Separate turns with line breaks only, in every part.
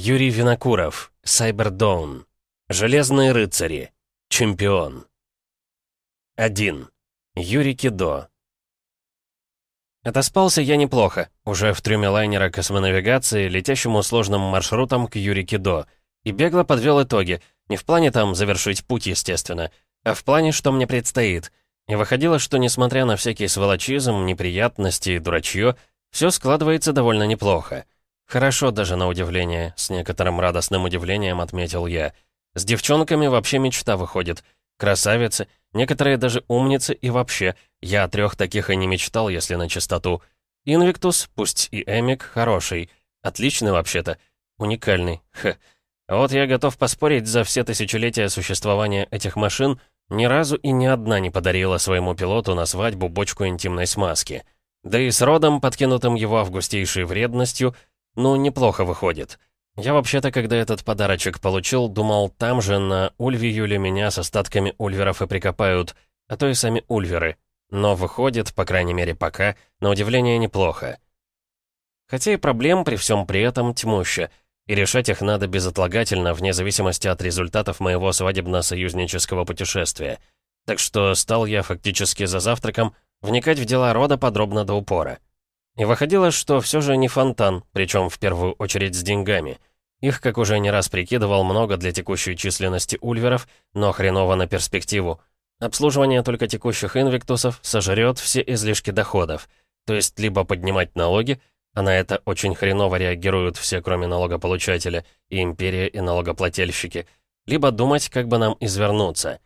Юрий Винокуров. Сайбердоун. Железные рыцари. Чемпион. 1. Юрий Кидо. Отоспался я неплохо, уже в трюме лайнера космонавигации, летящему сложным маршрутом к Юрий Кидо, и бегло подвел итоги, не в плане там завершить путь, естественно, а в плане, что мне предстоит. И выходило, что несмотря на всякий сволочизм, неприятности и дурачье, все складывается довольно неплохо. Хорошо даже на удивление, с некоторым радостным удивлением отметил я. С девчонками вообще мечта выходит. Красавицы, некоторые даже умницы и вообще, я о трех таких и не мечтал, если на чистоту. Инвиктус, пусть и Эмик, хороший. Отличный вообще-то. Уникальный. А вот я готов поспорить за все тысячелетия существования этих машин, ни разу и ни одна не подарила своему пилоту на свадьбу бочку интимной смазки. Да и с родом, подкинутым его августейшей вредностью, ну, неплохо выходит. Я вообще-то, когда этот подарочек получил, думал, там же на Ульвиюле меня с остатками ульверов и прикопают, а то и сами ульверы. Но выходит, по крайней мере пока, на удивление неплохо. Хотя и проблем при всем при этом тьмуща, и решать их надо безотлагательно, вне зависимости от результатов моего свадебно-союзнического путешествия. Так что стал я фактически за завтраком вникать в дела рода подробно до упора. И выходило, что все же не фонтан, причем в первую очередь с деньгами. Их, как уже не раз прикидывал, много для текущей численности ульверов, но хреново на перспективу. Обслуживание только текущих инвиктусов сожрет все излишки доходов. То есть либо поднимать налоги, а на это очень хреново реагируют все, кроме налогополучателя, и империя, и налогоплательщики, либо думать, как бы нам извернуться.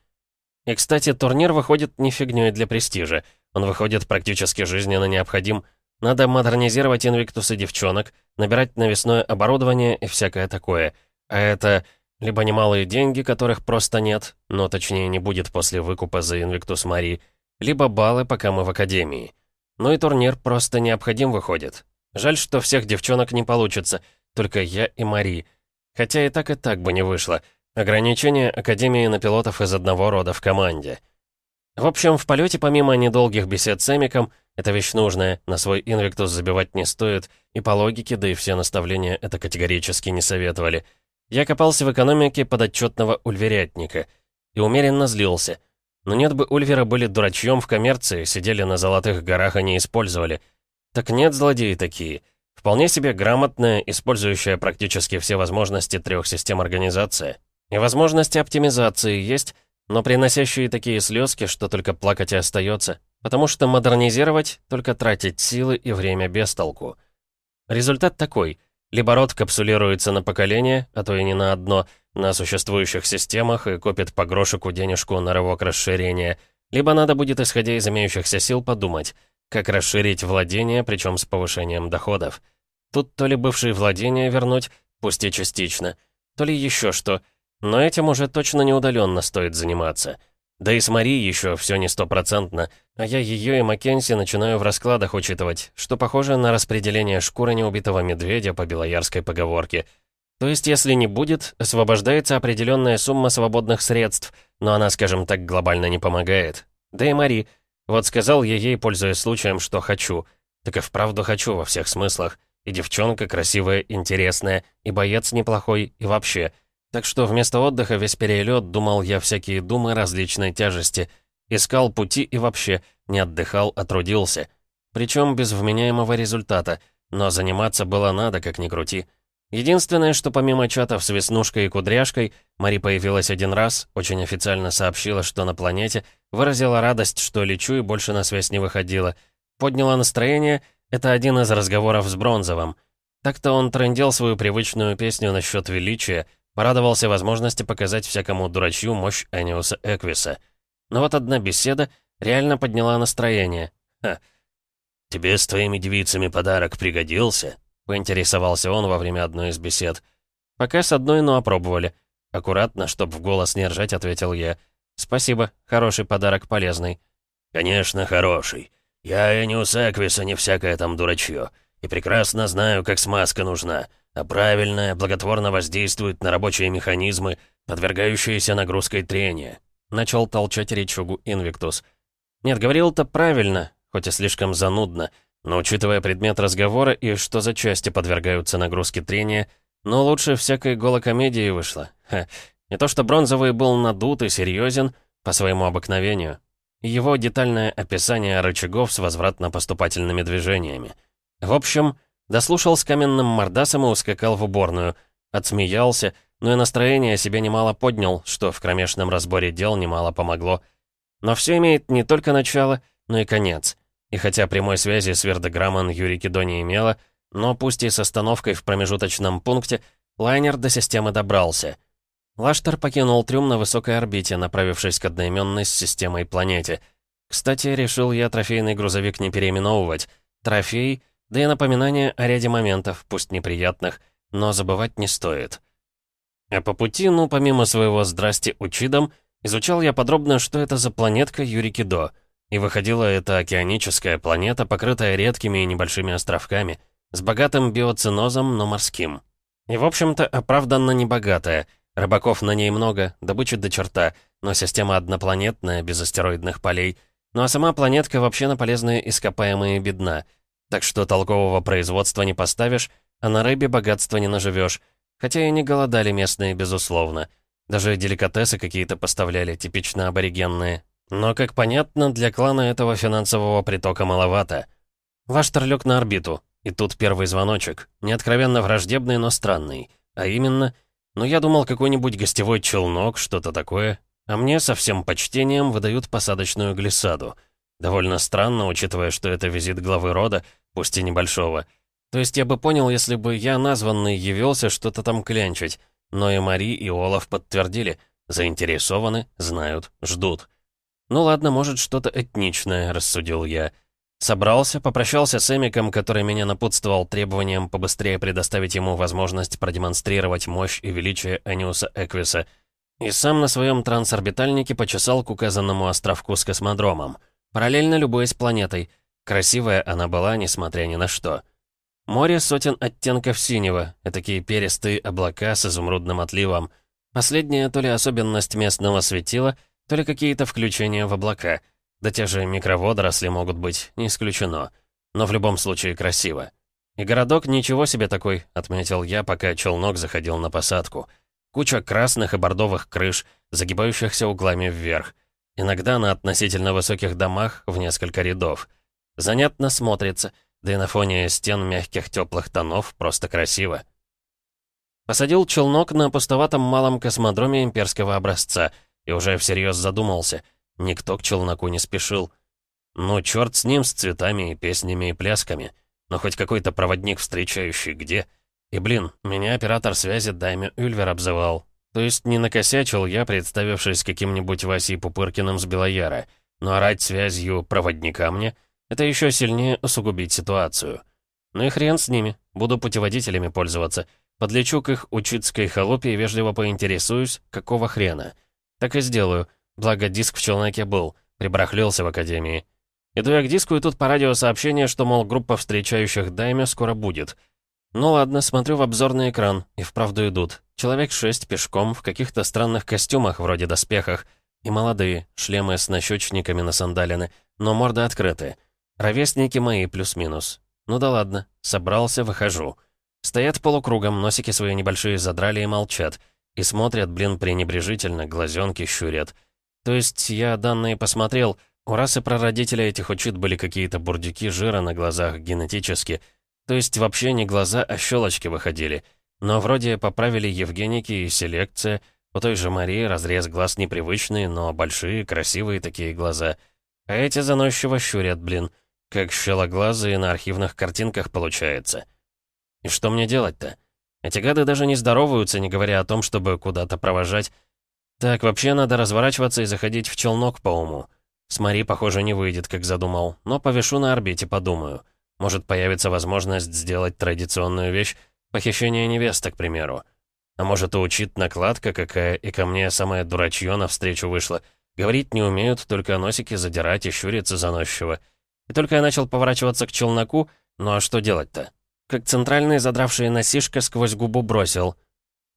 И, кстати, турнир выходит не фигнёй для престижа. Он выходит практически жизненно необходим, надо модернизировать инвиктусы девчонок, набирать навесное оборудование и всякое такое. А это либо немалые деньги, которых просто нет, но точнее не будет после выкупа за инвиктус Мари, либо баллы, пока мы в академии. Ну и турнир просто необходим выходит. Жаль, что всех девчонок не получится, только я и Мари. Хотя и так и так бы не вышло. Ограничение Академии на пилотов из одного рода в команде. В общем, в полете помимо недолгих бесед с Эмиком, это вещь нужная, на свой инвиктус забивать не стоит, и по логике, да и все наставления это категорически не советовали. Я копался в экономике подотчетного ульверятника и умеренно злился. Но нет бы ульвера были дурачьем в коммерции, сидели на золотых горах и не использовали. Так нет злодеи такие. Вполне себе грамотная, использующая практически все возможности трех систем организации. И возможности оптимизации есть, но приносящие такие слезки, что только плакать и остается, потому что модернизировать — только тратить силы и время без толку. Результат такой. Либо род капсулируется на поколение, а то и не на одно, на существующих системах и копит по грошику денежку на рывок расширения, либо надо будет, исходя из имеющихся сил, подумать, как расширить владение, причем с повышением доходов. Тут то ли бывшие владения вернуть, пусть и частично, то ли еще что — но этим уже точно не удаленно стоит заниматься. Да и с Мари еще все не стопроцентно, а я ее и Маккенси начинаю в раскладах учитывать, что похоже на распределение шкуры неубитого медведя по белоярской поговорке. То есть, если не будет, освобождается определенная сумма свободных средств, но она, скажем так, глобально не помогает. Да и Мари. Вот сказал я ей, пользуясь случаем, что хочу. Так и вправду хочу во всех смыслах. И девчонка красивая, интересная, и боец неплохой, и вообще — так что вместо отдыха весь перелет думал я всякие думы различной тяжести. Искал пути и вообще не отдыхал, а трудился. Причем без вменяемого результата, но заниматься было надо, как ни крути. Единственное, что помимо чатов с Веснушкой и Кудряшкой, Мари появилась один раз, очень официально сообщила, что на планете, выразила радость, что лечу и больше на связь не выходила. Подняла настроение, это один из разговоров с Бронзовым. Так-то он трендел свою привычную песню насчет величия, Порадовался возможности показать всякому дурачью мощь Эниуса Эквиса. Но вот одна беседа реально подняла настроение. Ха. «Тебе с твоими девицами подарок пригодился?» — поинтересовался он во время одной из бесед. «Пока с одной, но опробовали». Аккуратно, чтоб в голос не ржать, ответил я. «Спасибо, хороший подарок, полезный». «Конечно, хороший. Я Эниус Эквиса, не всякое там дурачье. И прекрасно знаю, как смазка нужна а правильное, благотворно воздействует на рабочие механизмы, подвергающиеся нагрузкой трения. Начал толчать речугу Инвиктус. Нет, говорил-то правильно, хоть и слишком занудно, но учитывая предмет разговора и что за части подвергаются нагрузке трения, Но лучше всякой голокомедии вышло. Ха. Не то что бронзовый был надут и серьезен по своему обыкновению. Его детальное описание рычагов с возвратно-поступательными движениями. В общем, дослушал с каменным мордасом и ускакал в уборную. Отсмеялся, но и настроение себе немало поднял, что в кромешном разборе дел немало помогло. Но все имеет не только начало, но и конец. И хотя прямой связи с Вердеграммон Юрий Кидо не имела, но пусть и с остановкой в промежуточном пункте, лайнер до системы добрался. Лаштер покинул трюм на высокой орбите, направившись к одноименной с системой планете. Кстати, решил я трофейный грузовик не переименовывать. Трофей, да и напоминание о ряде моментов, пусть неприятных, но забывать не стоит. А по пути, ну, помимо своего «здрасте, учидом», изучал я подробно, что это за планетка Юрикидо. И выходила это океаническая планета, покрытая редкими и небольшими островками — с богатым биоцинозом, но морским. И, в общем-то, оправданно небогатая. Рыбаков на ней много, добычи до черта, но система однопланетная, без астероидных полей. Ну а сама планетка вообще на полезные ископаемые бедна. Так что толкового производства не поставишь, а на рыбе богатства не наживешь. Хотя и не голодали местные, безусловно. Даже деликатесы какие-то поставляли, типично аборигенные. Но, как понятно, для клана этого финансового притока маловато. Ваштер лег на орбиту, и тут первый звоночек. Не откровенно враждебный, но странный. А именно, ну я думал, какой-нибудь гостевой челнок, что-то такое. А мне со всем почтением выдают посадочную глиссаду. Довольно странно, учитывая, что это визит главы рода, пусть и небольшого. То есть я бы понял, если бы я, названный, явился что-то там клянчить. Но и Мари, и Олаф подтвердили. Заинтересованы, знают, ждут. Ну ладно, может, что-то этничное, рассудил я. Собрался, попрощался с Эмиком, который меня напутствовал требованием побыстрее предоставить ему возможность продемонстрировать мощь и величие Эниуса Эквиса, и сам на своем трансорбитальнике почесал к указанному островку с космодромом, параллельно любуясь планетой. Красивая она была, несмотря ни на что. Море сотен оттенков синего, такие перистые облака с изумрудным отливом. Последняя то ли особенность местного светила, то ли какие-то включения в облака — да те же микроводоросли могут быть, не исключено. Но в любом случае красиво. И городок ничего себе такой, отметил я, пока челнок заходил на посадку. Куча красных и бордовых крыш, загибающихся углами вверх. Иногда на относительно высоких домах в несколько рядов. Занятно смотрится, да и на фоне стен мягких теплых тонов просто красиво. Посадил челнок на пустоватом малом космодроме имперского образца и уже всерьез задумался — Никто к челноку не спешил. Ну, черт с ним, с цветами и песнями и плясками. Но хоть какой-то проводник встречающий где? И, блин, меня оператор связи Дайме Ульвер обзывал. То есть не накосячил я, представившись каким-нибудь Васей Пупыркиным с Белояра. Но орать связью проводника мне — это еще сильнее усугубить ситуацию. Ну и хрен с ними, буду путеводителями пользоваться. Подлечу к их учитской холопе и вежливо поинтересуюсь, какого хрена. Так и сделаю — Благо, диск в челноке был, прибрахлился в академии. Иду я к диску, и тут по радио сообщение, что, мол, группа встречающих Дайме скоро будет. Ну ладно, смотрю в обзорный экран, и вправду идут. Человек шесть пешком, в каких-то странных костюмах, вроде доспехах. И молодые, шлемы с нащечниками на сандалины, но морды открыты. Ровесники мои плюс-минус. Ну да ладно, собрался, выхожу. Стоят полукругом, носики свои небольшие задрали и молчат. И смотрят, блин, пренебрежительно, глазенки щурят. То есть я данные посмотрел, у расы прародителя этих учит были какие-то бурдюки жира на глазах генетически. То есть вообще не глаза, а щелочки выходили. Но вроде поправили Евгеники и селекция. У той же Марии разрез глаз непривычный, но большие, красивые такие глаза. А эти заносчиво щурят, блин. Как щелоглазые на архивных картинках получается. И что мне делать-то? Эти гады даже не здороваются, не говоря о том, чтобы куда-то провожать. Так, вообще надо разворачиваться и заходить в челнок по уму. С Мари, похоже, не выйдет, как задумал, но повешу на орбите, подумаю. Может, появится возможность сделать традиционную вещь — похищение невесты, к примеру. А может, учит накладка какая, и ко мне самое дурачье навстречу вышло. Говорить не умеют, только носики задирать и щуриться заносчиво. И только я начал поворачиваться к челноку, ну а что делать-то? Как центральный задравший носишка сквозь губу бросил —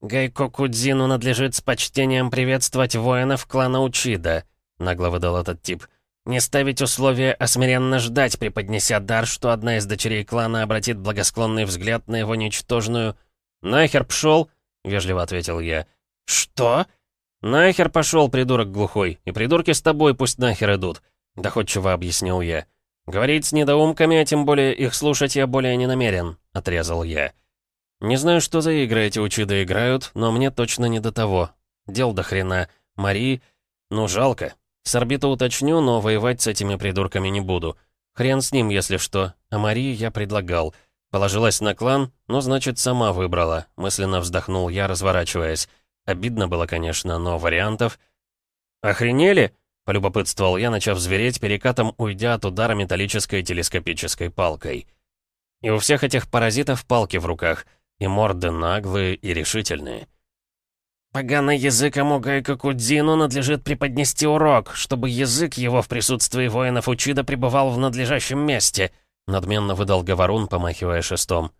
«Гайко Кудзину надлежит с почтением приветствовать воинов клана Учида», — нагло выдал этот тип. «Не ставить условия, а смиренно ждать, преподнеся дар, что одна из дочерей клана обратит благосклонный взгляд на его ничтожную...» «Нахер пшел?» — вежливо ответил я.
«Что?»
«Нахер пошел, придурок глухой, и придурки с тобой пусть нахер идут», — доходчиво объяснил я. «Говорить с недоумками, а тем более их слушать я более не намерен», — отрезал я. «Не знаю, что за игры эти учиды играют, но мне точно не до того. Дел до хрена. Мари... Ну, жалко. С орбиты уточню, но воевать с этими придурками не буду. Хрен с ним, если что. А Марии я предлагал. Положилась на клан, но, значит, сама выбрала. Мысленно вздохнул я, разворачиваясь. Обидно было, конечно, но вариантов... «Охренели?» — полюбопытствовал я, начав звереть, перекатом уйдя от удара металлической телескопической палкой. И у всех этих паразитов палки в руках, и морды наглые и решительные.
«Поганый язык Амугайка Кудзину надлежит преподнести урок, чтобы язык его в присутствии воинов Учида пребывал в надлежащем месте», надменно выдал Говорун, помахивая шестом.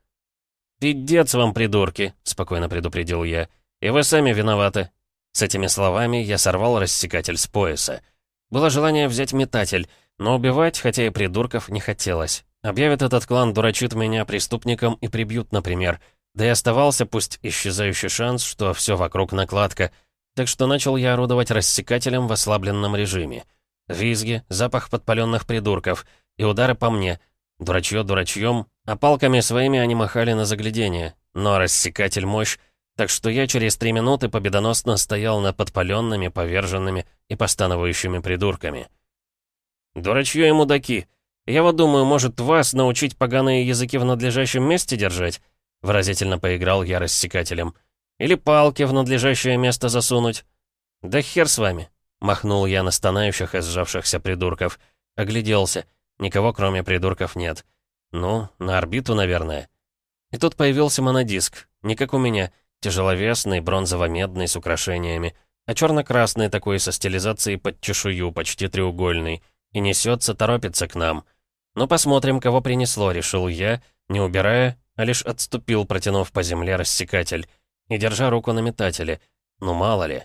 «Пиздец вам, придурки», — спокойно предупредил я. «И вы сами виноваты». С этими словами я сорвал рассекатель с пояса. Было желание взять метатель, но убивать, хотя и придурков, не хотелось. Объявит этот клан дурачит меня преступником и прибьют, например — да и оставался, пусть исчезающий шанс, что все вокруг накладка, так что начал я орудовать рассекателем в ослабленном режиме. Визги, запах подпаленных придурков и удары по мне. Дурачье дурачьем, а палками своими они махали на заглядение. Но рассекатель мощь, так что я через три минуты победоносно стоял над подпаленными, поверженными и постановающими придурками. «Дурачье и мудаки. Я вот думаю, может, вас научить поганые языки в надлежащем месте держать?» Выразительно поиграл я рассекателем. «Или палки в надлежащее место засунуть?» «Да хер с вами!» Махнул я на стонающих и сжавшихся придурков. Огляделся. Никого, кроме придурков, нет. Ну, на орбиту, наверное. И тут появился монодиск. Не как у меня. Тяжеловесный, бронзово-медный, с украшениями. А черно-красный такой, со стилизацией под чешую, почти треугольный. И несется, торопится к нам. Ну, посмотрим, кого принесло, решил я, не убирая а лишь отступил, протянув по земле рассекатель и держа руку на метателе. Ну мало ли.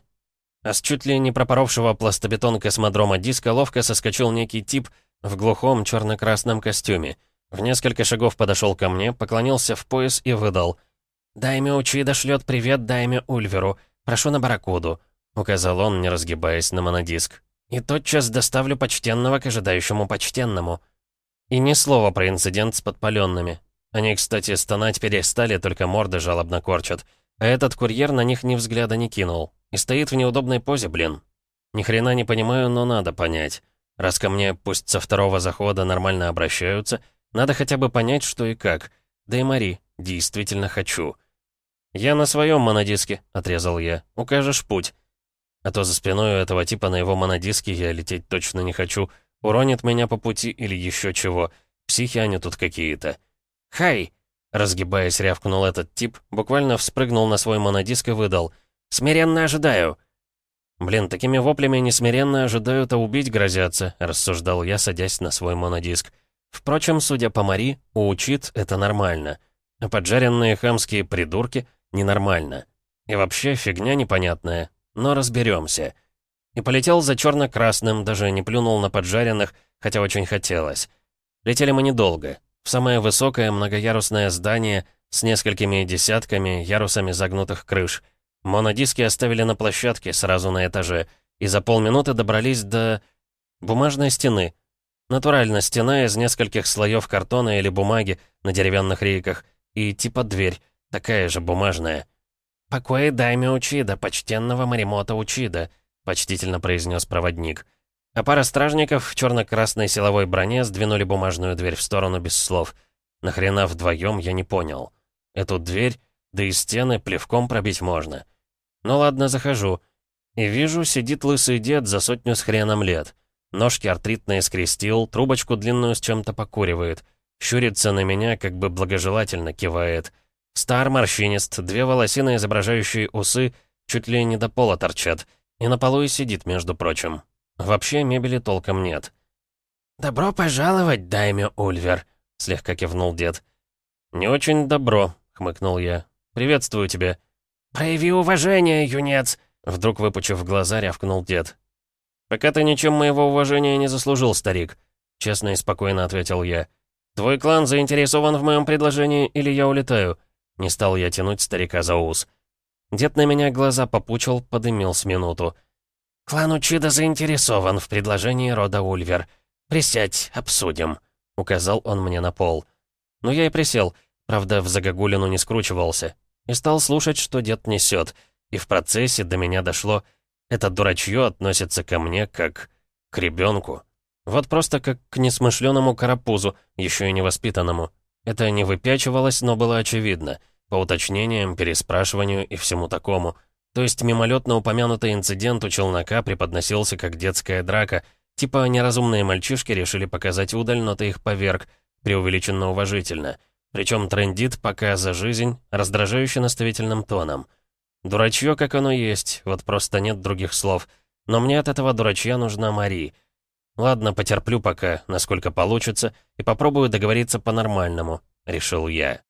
А с чуть ли не пропоровшего пластобетон космодрома диска ловко соскочил некий тип в глухом черно-красном костюме. В несколько шагов подошел ко мне, поклонился в пояс и выдал. «Дайме Учида шлет привет Дайме Ульверу. Прошу на барракуду», — указал он, не разгибаясь на монодиск. «И тотчас доставлю почтенного к ожидающему почтенному». И ни слова про инцидент с подпаленными. Они, кстати, стонать перестали, только морды жалобно корчат. А этот курьер на них ни взгляда не кинул. И стоит в неудобной позе, блин. Ни хрена не понимаю, но надо понять. Раз ко мне пусть со второго захода нормально обращаются, надо хотя бы понять, что и как. Да и Мари, действительно хочу. «Я на своем монодиске», — отрезал я. «Укажешь путь». А то за спиной у этого типа на его монодиске я лететь точно не хочу. Уронит меня по пути или еще чего. Психи они тут какие-то. «Хай!» Разгибаясь, рявкнул этот тип, буквально вспрыгнул на свой монодиск и выдал. «Смиренно ожидаю!» «Блин, такими воплями несмиренно ожидают, а убить грозятся», рассуждал я, садясь на свой монодиск. Впрочем, судя по Мари, уучит это нормально. А поджаренные хамские придурки — ненормально. И вообще фигня непонятная. Но разберемся. И полетел за черно-красным, даже не плюнул на поджаренных, хотя очень хотелось. Летели мы недолго в самое высокое многоярусное здание с несколькими десятками ярусами загнутых крыш. Монодиски оставили на площадке сразу на этаже, и за полминуты добрались до... бумажной стены. Натурально стена из нескольких слоев картона или бумаги на деревянных рейках, и типа дверь, такая же бумажная. «Покой дайме Учида, почтенного Маримота Учида», — почтительно произнес проводник. — а пара стражников в черно-красной силовой броне сдвинули бумажную дверь в сторону без слов. Нахрена вдвоем, я не понял. Эту дверь, да и стены плевком пробить можно. Ну ладно, захожу. И вижу, сидит лысый дед за сотню с хреном лет. Ножки артритные скрестил, трубочку длинную с чем-то покуривает. Щурится на меня, как бы благожелательно кивает. Стар морщинист, две волосины, изображающие усы, чуть ли не до пола торчат. И на полу и сидит, между прочим. Вообще мебели толком нет.
«Добро пожаловать, дайме Ульвер», — слегка кивнул дед.
«Не очень добро», — хмыкнул я. «Приветствую тебя».
«Прояви уважение, юнец», —
вдруг выпучив глаза, рявкнул дед. «Пока ты ничем моего уважения не заслужил, старик», — честно и спокойно ответил я. «Твой клан заинтересован в моем предложении или я улетаю?» Не стал я тянуть старика за ус. Дед на меня глаза попучил, подымил с минуту.
«Клан Учида заинтересован в предложении рода Ульвер. Присядь, обсудим», — указал он мне на пол.
Ну, я и присел, правда, в загогулину не скручивался. И стал слушать, что дед несет. И в процессе до меня дошло, это дурачье относится ко мне как к ребенку. Вот просто как к несмышленому карапузу, еще и невоспитанному. Это не выпячивалось, но было очевидно. По уточнениям, переспрашиванию и всему такому. То есть мимолетно упомянутый инцидент у челнока преподносился как детская драка. Типа неразумные мальчишки решили показать удаль, но ты их поверг. Преувеличенно уважительно. Причем трендит пока за жизнь, раздражающе наставительным тоном. Дурачье, как оно есть, вот просто нет других слов. Но мне от этого дурачья нужна Мари. Ладно, потерплю пока, насколько получится, и попробую договориться по-нормальному, решил я.